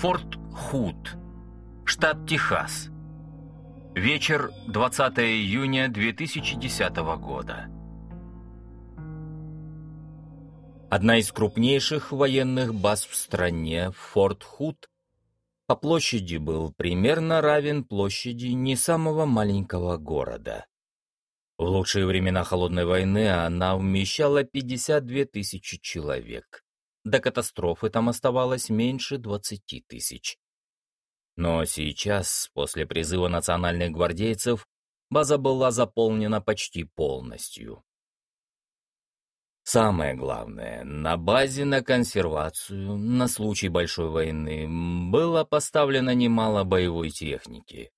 Форт Худ, штат Техас. Вечер 20 июня 2010 года. Одна из крупнейших военных баз в стране, Форт Худ, по площади был примерно равен площади не самого маленького города. В лучшие времена Холодной войны она вмещала 52 тысячи человек. До катастрофы там оставалось меньше 20 тысяч. Но сейчас, после призыва национальных гвардейцев, база была заполнена почти полностью. Самое главное, на базе на консервацию, на случай большой войны, было поставлено немало боевой техники.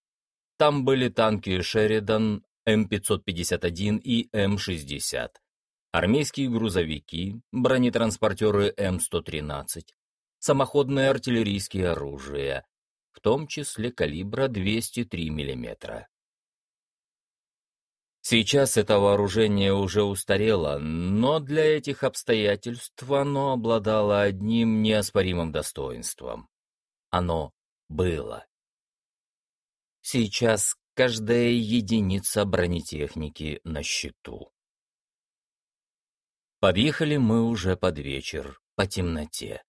Там были танки «Шеридан», М551 и М60, армейские грузовики, бронетранспортеры М113, самоходное артиллерийское оружие, в том числе калибра 203 мм. Сейчас это вооружение уже устарело, но для этих обстоятельств оно обладало одним неоспоримым достоинством. Оно было. Сейчас каждая единица бронетехники на счету. Подъехали мы уже под вечер, по темноте.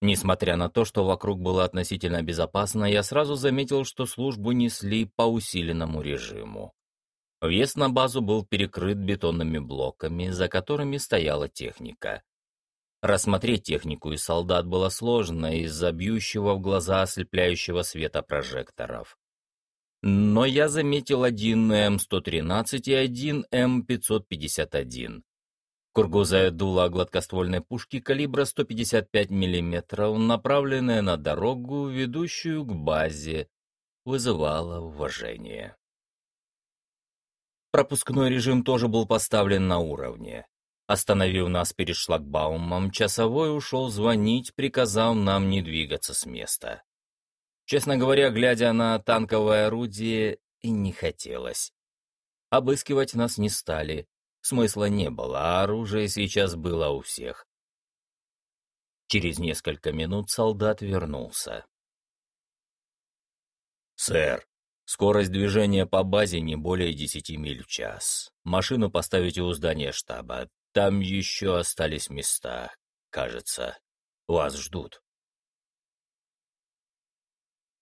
Несмотря на то, что вокруг было относительно безопасно, я сразу заметил, что службу несли по усиленному режиму. Въезд на базу был перекрыт бетонными блоками, за которыми стояла техника. Рассмотреть технику и солдат было сложно из-за бьющего в глаза ослепляющего света прожекторов. Но я заметил один М113 и один М551. Кургузая дуло гладкоствольной пушки калибра 155 мм, направленная на дорогу, ведущую к базе, вызывала уважение. Пропускной режим тоже был поставлен на уровне. Остановив нас перед шлагбаумом, часовой ушел звонить, приказав нам не двигаться с места. Честно говоря, глядя на танковое орудие, и не хотелось. Обыскивать нас не стали, смысла не было, а оружие сейчас было у всех. Через несколько минут солдат вернулся. «Сэр, скорость движения по базе не более десяти миль в час. Машину поставите у здания штаба. Там еще остались места, кажется. Вас ждут».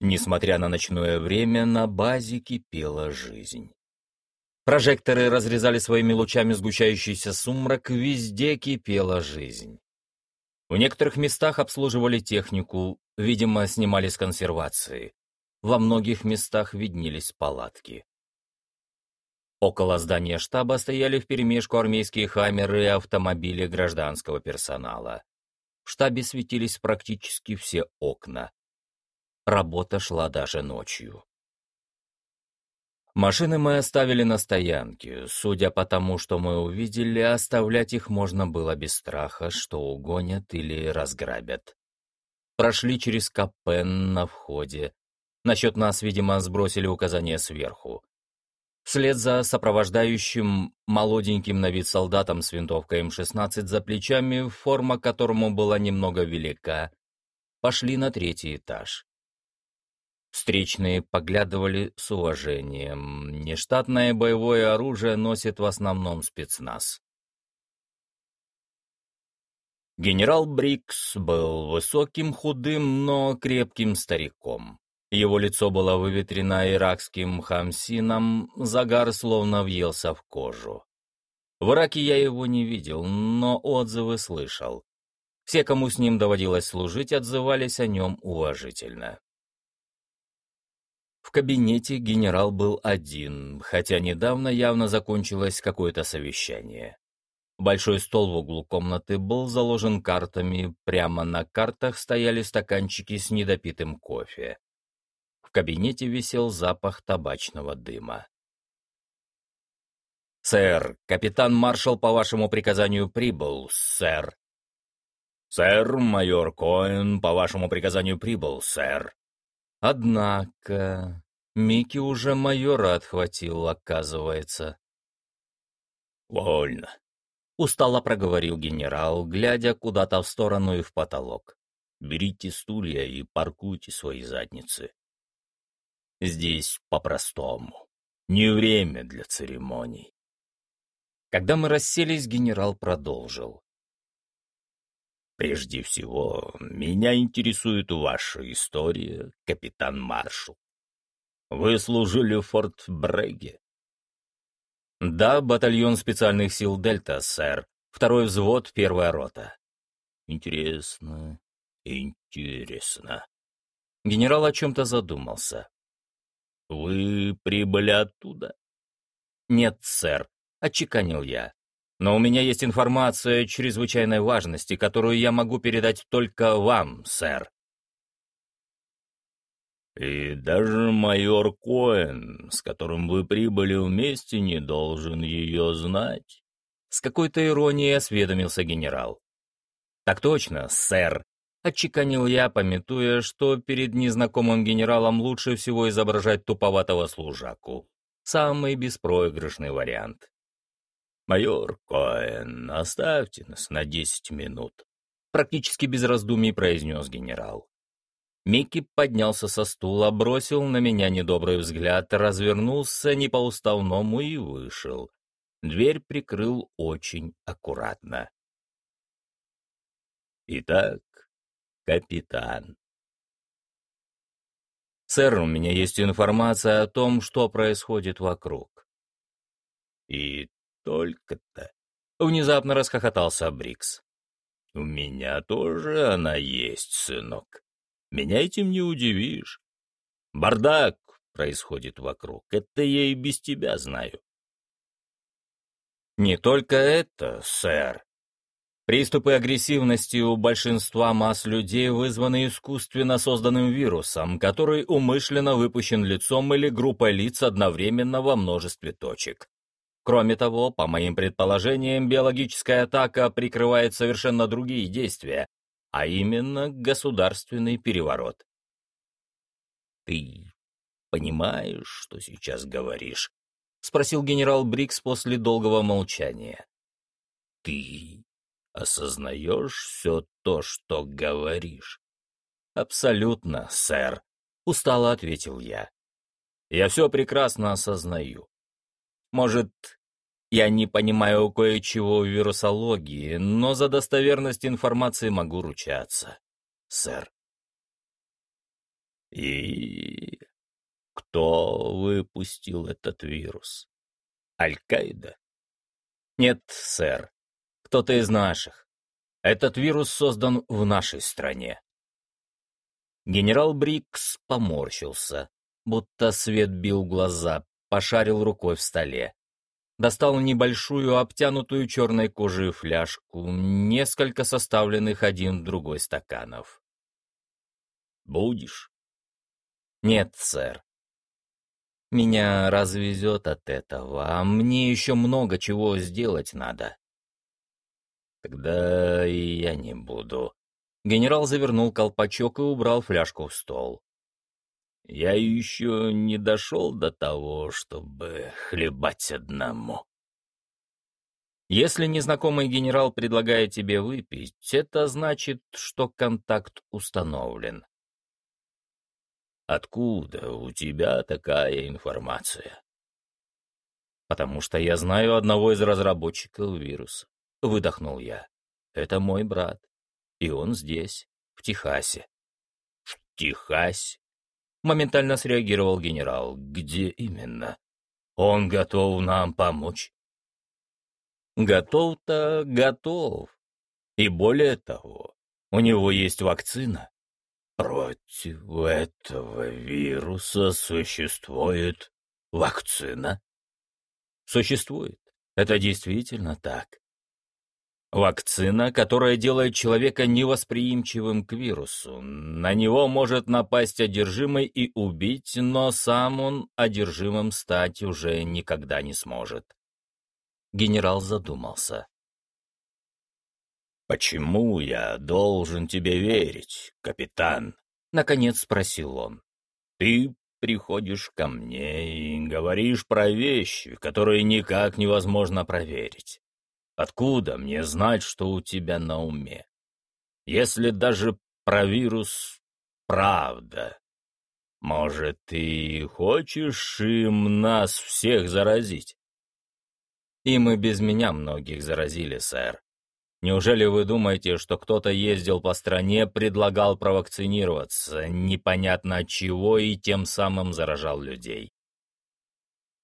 Несмотря на ночное время, на базе кипела жизнь. Прожекторы разрезали своими лучами сгущающийся сумрак, везде кипела жизнь. В некоторых местах обслуживали технику, видимо, снимали с консервации. Во многих местах виднелись палатки. Около здания штаба стояли вперемешку армейские хаммеры и автомобили гражданского персонала. В штабе светились практически все окна. Работа шла даже ночью. Машины мы оставили на стоянке. Судя по тому, что мы увидели, оставлять их можно было без страха, что угонят или разграбят. Прошли через Капен на входе. Насчет нас, видимо, сбросили указания сверху. Вслед за сопровождающим молоденьким на вид солдатом с винтовкой М-16 за плечами, форма которому была немного велика, пошли на третий этаж. Встречные поглядывали с уважением. Нештатное боевое оружие носит в основном спецназ. Генерал Брикс был высоким, худым, но крепким стариком. Его лицо было выветрено иракским хамсином, загар словно въелся в кожу. В Ираке я его не видел, но отзывы слышал. Все, кому с ним доводилось служить, отзывались о нем уважительно. В кабинете генерал был один, хотя недавно явно закончилось какое-то совещание. Большой стол в углу комнаты был заложен картами, прямо на картах стояли стаканчики с недопитым кофе. В кабинете висел запах табачного дыма. «Сэр, капитан-маршал по вашему приказанию прибыл, сэр». «Сэр, майор Коэн по вашему приказанию прибыл, сэр», Однако Микки уже майора отхватил, оказывается. «Вольно», — устало проговорил генерал, глядя куда-то в сторону и в потолок. берите стулья и паркуйте свои задницы. Здесь по-простому. Не время для церемоний. Когда мы расселись, генерал продолжил. Прежде всего, меня интересует ваша история, капитан Маршал. Вы служили в Форт Бреге? Да, батальон специальных сил Дельта, сэр. Второй взвод, первая рота. Интересно, интересно. Генерал о чем-то задумался. Вы прибыли оттуда? Нет, сэр, отчеканил я. Но у меня есть информация чрезвычайной важности, которую я могу передать только вам, сэр. И даже майор Коэн, с которым вы прибыли вместе, не должен ее знать. С какой-то иронией осведомился генерал. Так точно, сэр, отчеканил я, пометуя, что перед незнакомым генералом лучше всего изображать туповатого служаку. Самый беспроигрышный вариант. «Майор Коэн, оставьте нас на десять минут», — практически без раздумий произнес генерал. Микки поднялся со стула, бросил на меня недобрый взгляд, развернулся не по-уставному и вышел. Дверь прикрыл очень аккуратно. «Итак, капитан». «Сэр, у меня есть информация о том, что происходит вокруг». «И только-то...» — внезапно расхохотался Брикс. «У меня тоже она есть, сынок. Меня этим не удивишь. Бардак происходит вокруг, это я и без тебя знаю». «Не только это, сэр», Приступы агрессивности у большинства масс людей вызваны искусственно созданным вирусом, который умышленно выпущен лицом или группой лиц одновременно во множестве точек. Кроме того, по моим предположениям, биологическая атака прикрывает совершенно другие действия, а именно государственный переворот. «Ты понимаешь, что сейчас говоришь?» — спросил генерал Брикс после долгого молчания. «Ты осознаешь все то, что говоришь?» «Абсолютно, сэр», — устало ответил я. «Я все прекрасно осознаю. Может, я не понимаю кое-чего в вирусологии, но за достоверность информации могу ручаться, сэр. И кто выпустил этот вирус? Аль-Каида? Нет, сэр. Кто-то из наших. Этот вирус создан в нашей стране. Генерал Брикс поморщился, будто свет бил глаза, пошарил рукой в столе достал небольшую, обтянутую черной кожей фляжку, несколько составленных один в другой стаканов. «Будешь?» «Нет, сэр. Меня развезет от этого, а мне еще много чего сделать надо». «Тогда и я не буду». Генерал завернул колпачок и убрал фляжку в стол. Я еще не дошел до того, чтобы хлебать одному. Если незнакомый генерал предлагает тебе выпить, это значит, что контакт установлен. Откуда у тебя такая информация? Потому что я знаю одного из разработчиков вируса. Выдохнул я. Это мой брат. И он здесь, в Техасе. В Техасе? Моментально среагировал генерал. «Где именно? Он готов нам помочь?» «Готов-то готов. И более того, у него есть вакцина. Против этого вируса существует вакцина?» «Существует. Это действительно так. Вакцина, которая делает человека невосприимчивым к вирусу. На него может напасть одержимый и убить, но сам он одержимым стать уже никогда не сможет. Генерал задумался. «Почему я должен тебе верить, капитан?» — наконец спросил он. «Ты приходишь ко мне и говоришь про вещи, которые никак невозможно проверить. Откуда мне знать, что у тебя на уме? Если даже про вирус правда. Может, ты хочешь им нас всех заразить? Им и без меня многих заразили, сэр. Неужели вы думаете, что кто-то ездил по стране, предлагал провакцинироваться, непонятно от чего, и тем самым заражал людей?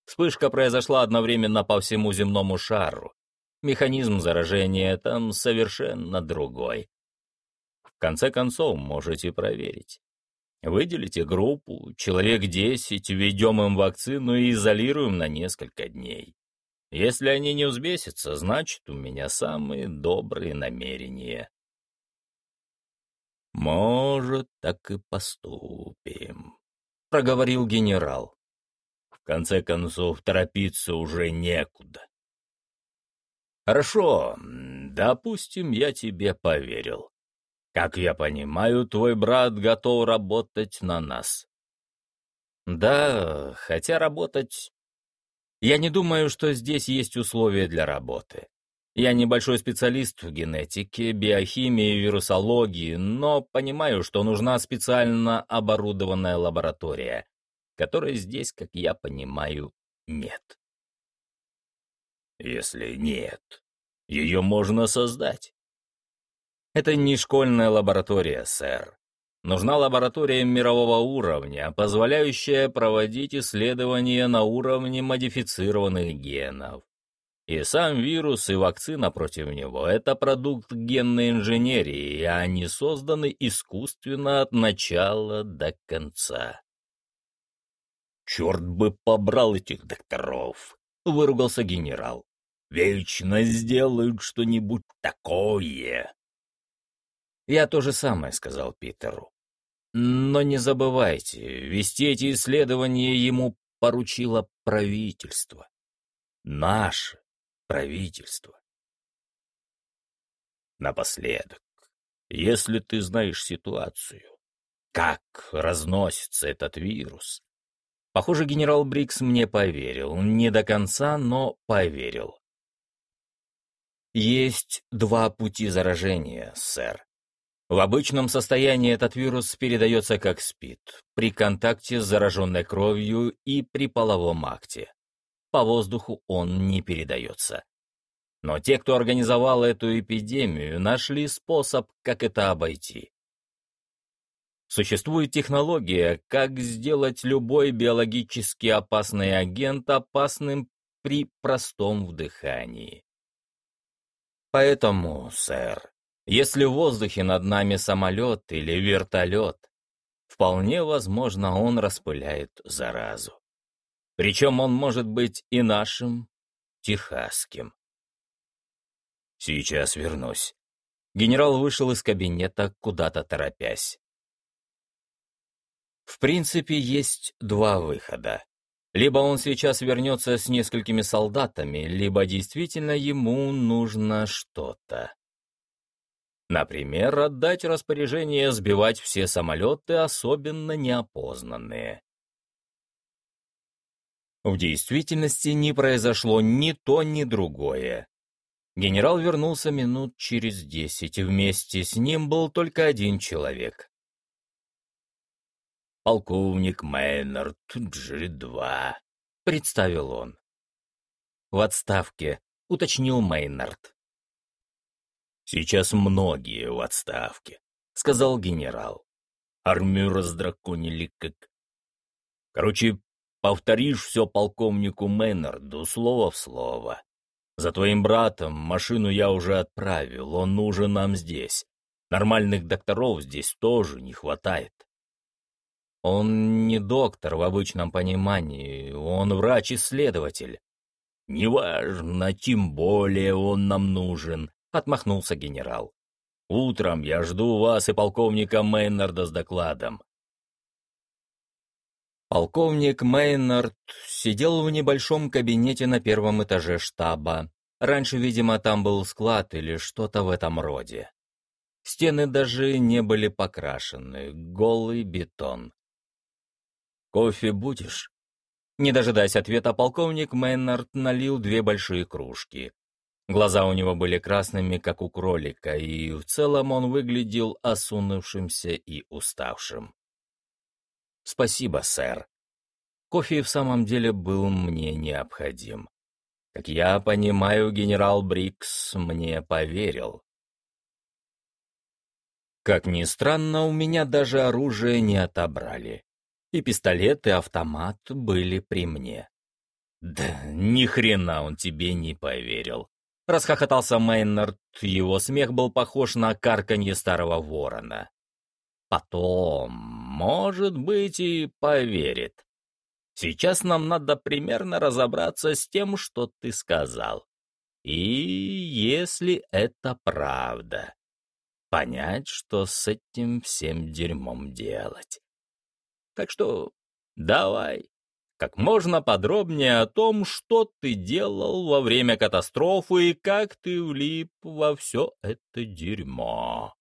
Вспышка произошла одновременно по всему земному шару. Механизм заражения там совершенно другой. В конце концов, можете проверить. Выделите группу, человек 10, введем им вакцину и изолируем на несколько дней. Если они не взбесятся, значит, у меня самые добрые намерения. «Может, так и поступим», — проговорил генерал. «В конце концов, торопиться уже некуда». «Хорошо, допустим, я тебе поверил. Как я понимаю, твой брат готов работать на нас. Да, хотя работать... Я не думаю, что здесь есть условия для работы. Я небольшой специалист в генетике, биохимии, вирусологии, но понимаю, что нужна специально оборудованная лаборатория, которой здесь, как я понимаю, нет. Если нет, ее можно создать. Это не школьная лаборатория, сэр. Нужна лаборатория мирового уровня, позволяющая проводить исследования на уровне модифицированных генов. И сам вирус и вакцина против него — это продукт генной инженерии, и они созданы искусственно от начала до конца. «Черт бы побрал этих докторов!» — выругался генерал. «Вечно сделают что-нибудь такое!» «Я то же самое», — сказал Питеру. «Но не забывайте, вести эти исследования ему поручило правительство. Наше правительство. Напоследок, если ты знаешь ситуацию, как разносится этот вирус, Похоже, генерал Брикс мне поверил. Не до конца, но поверил. Есть два пути заражения, сэр. В обычном состоянии этот вирус передается как СПИД, при контакте с зараженной кровью и при половом акте. По воздуху он не передается. Но те, кто организовал эту эпидемию, нашли способ, как это обойти. Существует технология, как сделать любой биологически опасный агент опасным при простом вдыхании. Поэтому, сэр, если в воздухе над нами самолет или вертолет, вполне возможно, он распыляет заразу. Причем он может быть и нашим, техасским. Сейчас вернусь. Генерал вышел из кабинета, куда-то торопясь. В принципе, есть два выхода. Либо он сейчас вернется с несколькими солдатами, либо действительно ему нужно что-то. Например, отдать распоряжение сбивать все самолеты, особенно неопознанные. В действительности не произошло ни то, ни другое. Генерал вернулся минут через десять, вместе с ним был только один человек. «Полковник Мейнард, G2», — представил он. «В отставке», — уточнил Мейнард. «Сейчас многие в отставке», — сказал генерал. «Армию раздраконили как...» «Короче, повторишь все полковнику Мейнарду слово в слово. За твоим братом машину я уже отправил, он нужен нам здесь. Нормальных докторов здесь тоже не хватает». «Он не доктор в обычном понимании, он врач-исследователь». «Неважно, тем более он нам нужен», отмахнулся генерал. «Утром я жду вас и полковника Мейнарда с докладом». Полковник Мейнард сидел в небольшом кабинете на первом этаже штаба. Раньше, видимо, там был склад или что-то в этом роде. Стены даже не были покрашены, голый бетон. «Кофе будешь?» Не дожидаясь ответа, полковник Мейнард налил две большие кружки. Глаза у него были красными, как у кролика, и в целом он выглядел осунувшимся и уставшим. «Спасибо, сэр. Кофе в самом деле был мне необходим. Как я понимаю, генерал Брикс мне поверил. Как ни странно, у меня даже оружие не отобрали. И пистолет, и автомат были при мне. Да ни хрена он тебе не поверил. Расхохотался Мейнард, его смех был похож на карканье старого ворона. Потом, может быть, и поверит. Сейчас нам надо примерно разобраться с тем, что ты сказал. И если это правда, понять, что с этим всем дерьмом делать. Так что давай, как можно подробнее о том, что ты делал во время катастрофы и как ты влип во все это дерьмо.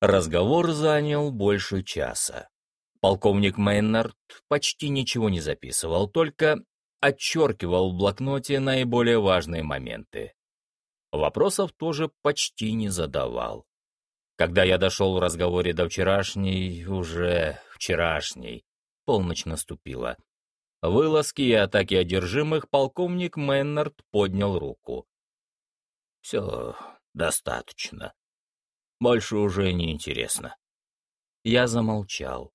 Разговор занял больше часа. Полковник Мейнард почти ничего не записывал, только отчеркивал в блокноте наиболее важные моменты. Вопросов тоже почти не задавал. Когда я дошел в разговоре до вчерашней, уже вчерашней, полночь наступила. Вылазки и атаки одержимых полковник Мэннард поднял руку. «Все, достаточно. Больше уже не интересно». Я замолчал.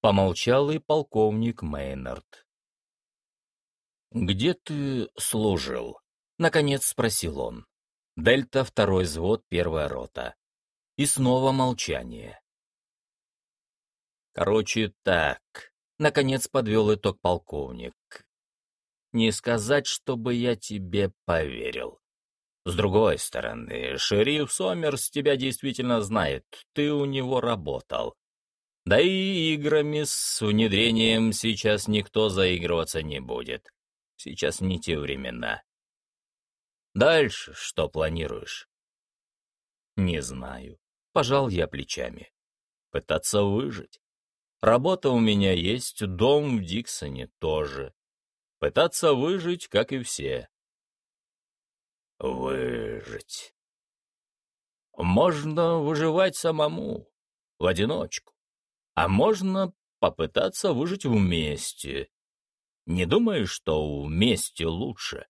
Помолчал и полковник Мейнард. «Где ты служил?» — наконец спросил он. «Дельта, второй взвод, первая рота». И снова молчание. Короче, так. Наконец подвел итог полковник. Не сказать, чтобы я тебе поверил. С другой стороны, шериф Сомерс тебя действительно знает, ты у него работал. Да и играми с внедрением сейчас никто заигрываться не будет. Сейчас не те времена. Дальше что планируешь? Не знаю. Пожал я плечами. Пытаться выжить. Работа у меня есть, дом в Диксоне тоже. Пытаться выжить, как и все. Выжить. Можно выживать самому, в одиночку. А можно попытаться выжить вместе. Не думаешь, что вместе лучше?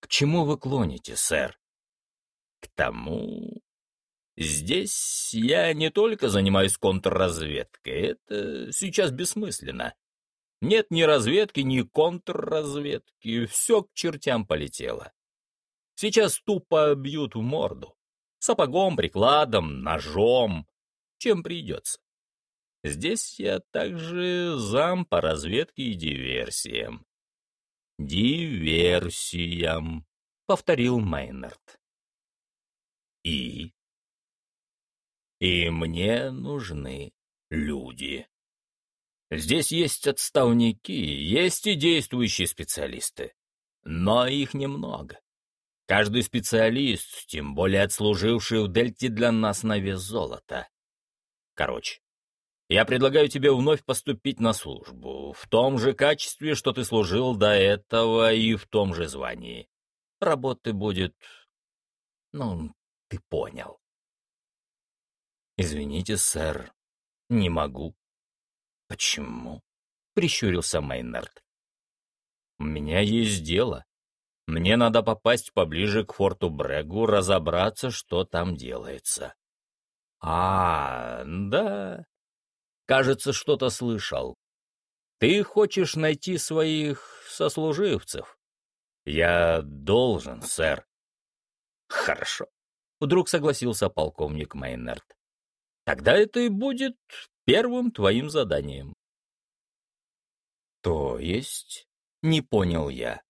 К чему вы клоните, сэр? К тому, Здесь я не только занимаюсь контрразведкой, это сейчас бессмысленно. Нет ни разведки, ни контрразведки, все к чертям полетело. Сейчас тупо бьют в морду. Сапогом, прикладом, ножом, чем придется. Здесь я также зам по разведке и диверсиям. «Диверсиям», — повторил Мейнард. «И?» И мне нужны люди. Здесь есть отставники, есть и действующие специалисты. Но их немного. Каждый специалист, тем более отслуживший в Дельте, для нас на вес золота. Короче, я предлагаю тебе вновь поступить на службу, в том же качестве, что ты служил до этого, и в том же звании. Работы будет... Ну, ты понял. «Извините, сэр, не могу». «Почему?» — прищурился Мейнард. «У меня есть дело. Мне надо попасть поближе к форту Брегу, разобраться, что там делается». «А, да. Кажется, что-то слышал. Ты хочешь найти своих сослуживцев?» «Я должен, сэр». «Хорошо», — вдруг согласился полковник Мейнард. Тогда это и будет первым твоим заданием. То есть? Не понял я.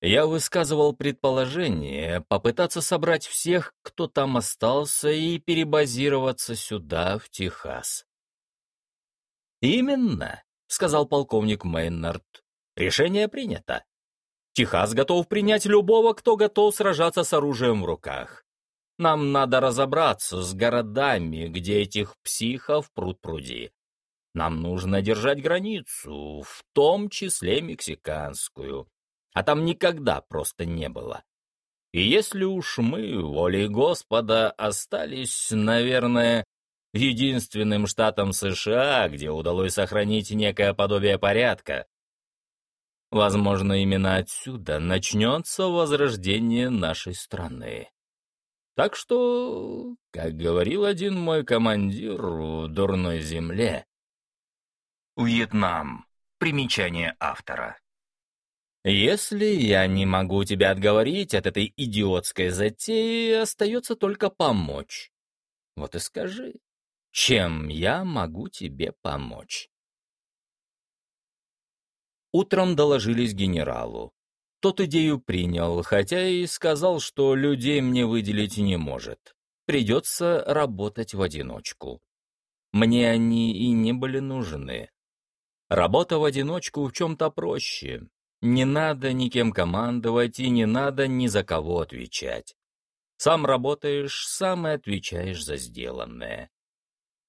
Я высказывал предположение попытаться собрать всех, кто там остался, и перебазироваться сюда, в Техас. «Именно», — сказал полковник Мейнард. «Решение принято. Техас готов принять любого, кто готов сражаться с оружием в руках. Нам надо разобраться с городами, где этих психов пруд-пруди. Нам нужно держать границу, в том числе мексиканскую. а там никогда просто не было. И если уж мы, волей Господа, остались, наверное, единственным штатом США, где удалось сохранить некое подобие порядка, возможно, именно отсюда начнется возрождение нашей страны. Так что, как говорил один мой командир в дурной земле, Вьетнам. Примечание автора. Если я не могу тебя отговорить от этой идиотской затеи, остается только помочь. Вот и скажи, чем я могу тебе помочь? Утром доложились генералу. Тот идею принял, хотя и сказал, что людей мне выделить не может. Придется работать в одиночку. Мне они и не были нужны. Работа в одиночку в чем-то проще. Не надо никем командовать и не надо ни за кого отвечать. Сам работаешь, сам и отвечаешь за сделанное.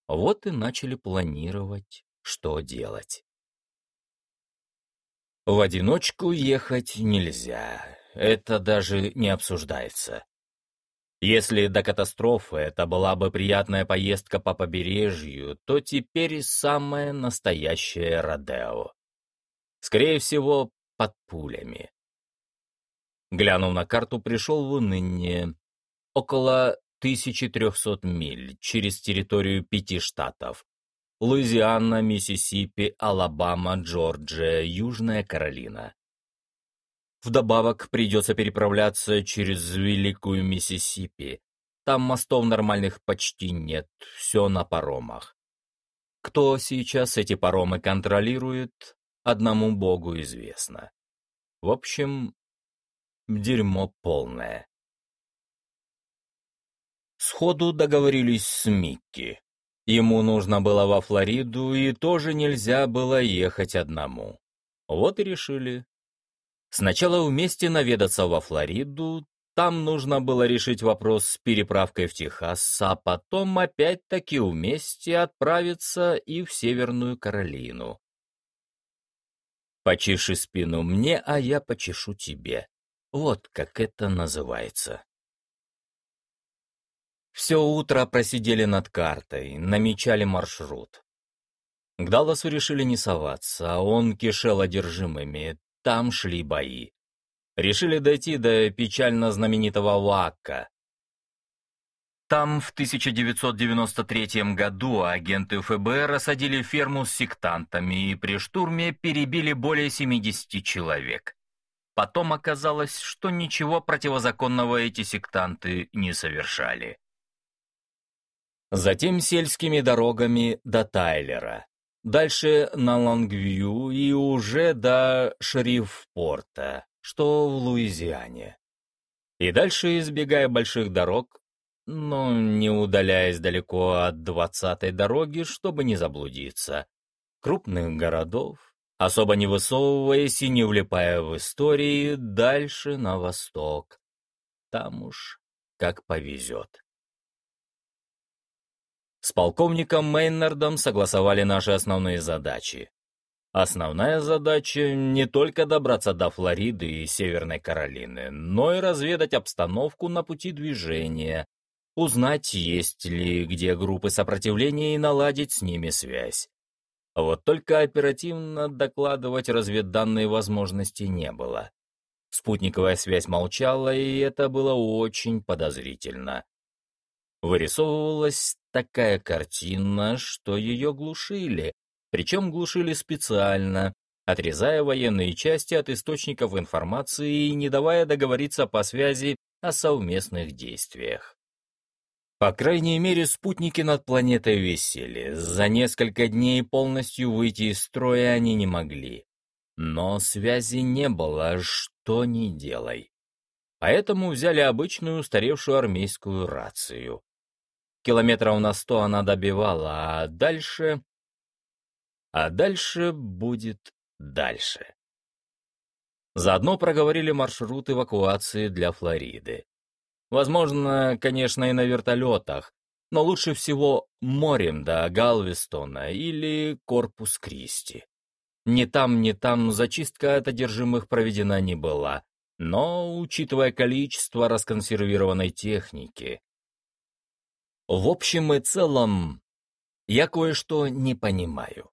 Вот и начали планировать, что делать. В одиночку ехать нельзя, это даже не обсуждается. Если до катастрофы это была бы приятная поездка по побережью, то теперь самое настоящее Родео. Скорее всего, под пулями. Глянув на карту, пришел в уныние. Около 1300 миль через территорию пяти штатов. Луизиана, Миссисипи, Алабама, Джорджия, Южная Каролина. Вдобавок придется переправляться через Великую Миссисипи. Там мостов нормальных почти нет, все на паромах. Кто сейчас эти паромы контролирует, одному богу известно. В общем, дерьмо полное. Сходу договорились с Микки. Ему нужно было во Флориду, и тоже нельзя было ехать одному. Вот и решили. Сначала вместе наведаться во Флориду, там нужно было решить вопрос с переправкой в Техас, а потом опять-таки вместе отправиться и в Северную Каролину. Почеши спину мне, а я почешу тебе. Вот как это называется. Все утро просидели над картой, намечали маршрут. К Далласу решили не соваться, а он кишел одержимыми, там шли бои. Решили дойти до печально знаменитого Вакка. Там в 1993 году агенты ФБР осадили ферму с сектантами и при штурме перебили более 70 человек. Потом оказалось, что ничего противозаконного эти сектанты не совершали. Затем сельскими дорогами до Тайлера. Дальше на Лонгвью и уже до Шерифпорта, что в Луизиане. И дальше, избегая больших дорог, но не удаляясь далеко от двадцатой дороги, чтобы не заблудиться, крупных городов, особо не высовываясь и не влипая в истории, дальше на восток. Там уж как повезет. С полковником Мейнардом согласовали наши основные задачи. Основная задача не только добраться до Флориды и Северной Каролины, но и разведать обстановку на пути движения, узнать, есть ли где группы сопротивления и наладить с ними связь. Вот только оперативно докладывать разведданные возможности не было. Спутниковая связь молчала, и это было очень подозрительно. Вырисовывалась такая картина, что ее глушили, причем глушили специально, отрезая военные части от источников информации и не давая договориться по связи о совместных действиях. По крайней мере, спутники над планетой висели. За несколько дней полностью выйти из строя они не могли. Но связи не было, что ни делай. Поэтому взяли обычную устаревшую армейскую рацию. Километров на сто она добивала, а дальше... А дальше будет дальше. Заодно проговорили маршрут эвакуации для Флориды. Возможно, конечно, и на вертолетах, но лучше всего морем до Галвестона или Корпус Кристи. Ни там, ни там зачистка от одержимых проведена не была, но, учитывая количество расконсервированной техники, в общем и целом, я кое-что не понимаю.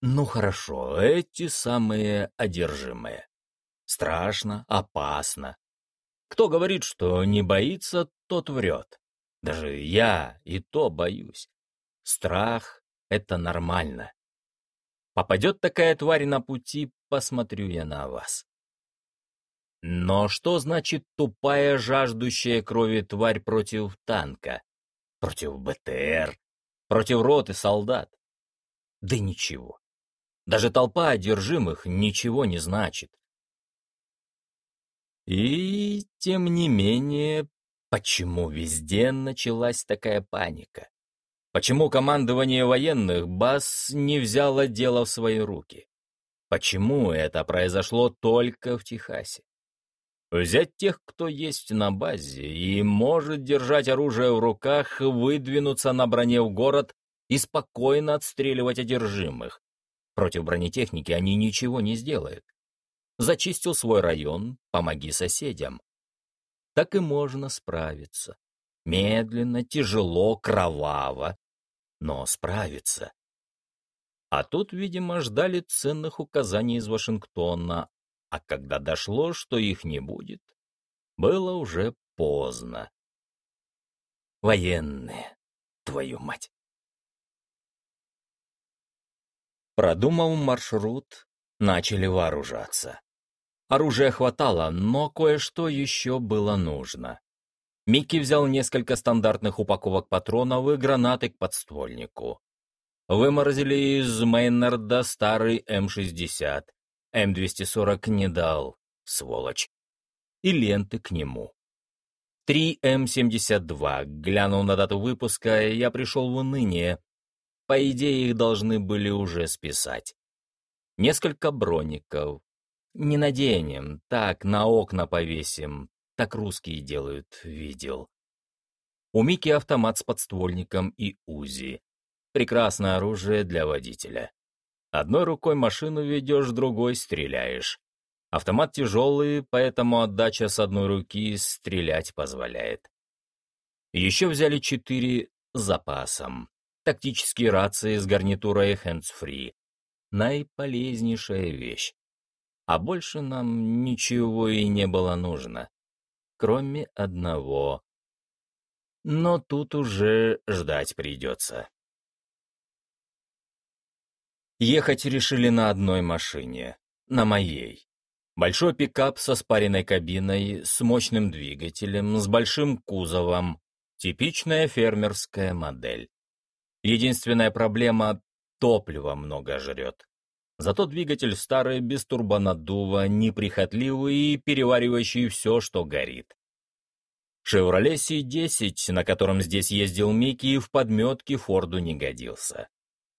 Ну хорошо, эти самые одержимые. Страшно, опасно. Кто говорит, что не боится, тот врет. Даже я и то боюсь. Страх — это нормально. Попадет такая тварь на пути, посмотрю я на вас. Но что значит тупая, жаждущая крови тварь против танка? Против БТР? Против роты солдат? Да ничего. Даже толпа одержимых ничего не значит. И, тем не менее, почему везде началась такая паника? Почему командование военных БАС не взяло дело в свои руки? Почему это произошло только в Техасе? Взять тех, кто есть на базе и может держать оружие в руках, выдвинуться на броне в город и спокойно отстреливать одержимых. Против бронетехники они ничего не сделают. Зачистил свой район, помоги соседям. Так и можно справиться. Медленно, тяжело, кроваво, но справиться. А тут, видимо, ждали ценных указаний из Вашингтона, а когда дошло, что их не будет, было уже поздно. Военные, твою мать! Продумав маршрут, начали вооружаться. Оружия хватало, но кое-что еще было нужно. Микки взял несколько стандартных упаковок патронов и гранаты к подствольнику. Выморозили из Мейнарда старый М-60. М-240 не дал, сволочь. И ленты к нему. Три М-72. Глянул на дату выпуска, и я пришел в уныние. По идее, их должны были уже списать. Несколько броников. Не наденем, так, на окна повесим, так русские делают, видел. У Мики автомат с подствольником и УЗИ. Прекрасное оружие для водителя. Одной рукой машину ведешь, другой стреляешь. Автомат тяжелый, поэтому отдача с одной руки стрелять позволяет. Еще взяли четыре запасом. Тактические рации с гарнитурой hands-free. Наиполезнейшая вещь. А больше нам ничего и не было нужно кроме одного. Но тут уже ждать придется. Ехать решили на одной машине, на моей. Большой пикап со спаренной кабиной, с мощным двигателем, с большим кузовом. Типичная фермерская модель. Единственная проблема — топлива много жрет. Зато двигатель старый, без турбонаддува, неприхотливый и переваривающий все, что горит. «Шевроле Си-10», на котором здесь ездил Микки, в подметке Форду не годился.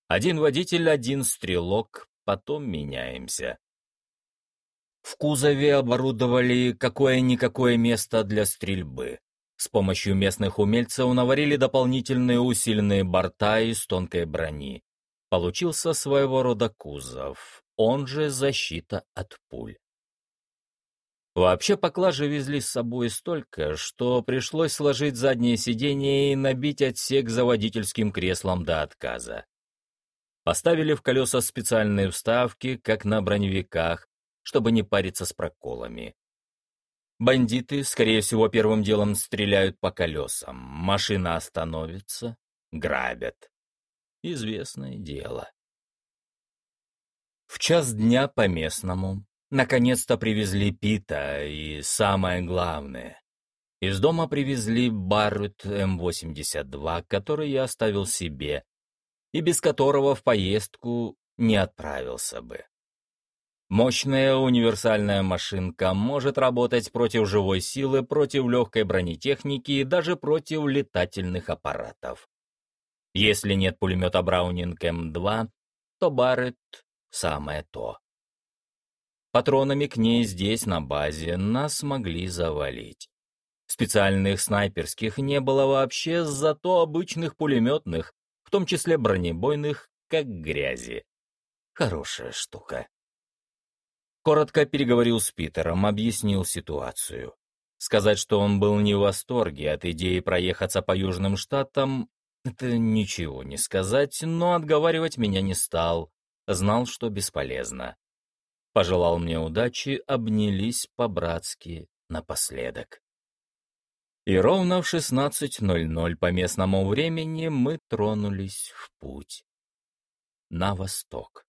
Один водитель, один стрелок, потом меняемся. В кузове оборудовали какое-никакое место для стрельбы. С помощью местных умельцев наварили дополнительные усиленные борта из тонкой брони получился своего рода кузов, он же защита от пуль. Вообще поклажи везли с собой столько, что пришлось сложить заднее сиденье и набить отсек за водительским креслом до отказа. Поставили в колеса специальные вставки, как на броневиках, чтобы не париться с проколами. Бандиты, скорее всего, первым делом стреляют по колесам. Машина остановится, грабят известное дело. В час дня по местному наконец-то привезли Пита, и самое главное, из дома привезли Баррет М-82, который я оставил себе, и без которого в поездку не отправился бы. Мощная универсальная машинка может работать против живой силы, против легкой бронетехники и даже против летательных аппаратов. Если нет пулемета Браунинг М2, то Барретт — самое то. Патронами к ней здесь, на базе, нас могли завалить. Специальных снайперских не было вообще, зато обычных пулеметных, том числе бронебойных, как грязи. Хорошая штука. Коротко переговорил с Питером, объяснил ситуацию. Сказать, что он был не в восторге от идеи проехаться по Южным Штатам, это ничего не сказать, но отговаривать меня не стал. Знал, что бесполезно. Пожелал мне удачи, обнялись по-братски напоследок. И ровно в 16.00 по местному времени мы тронулись в путь на восток.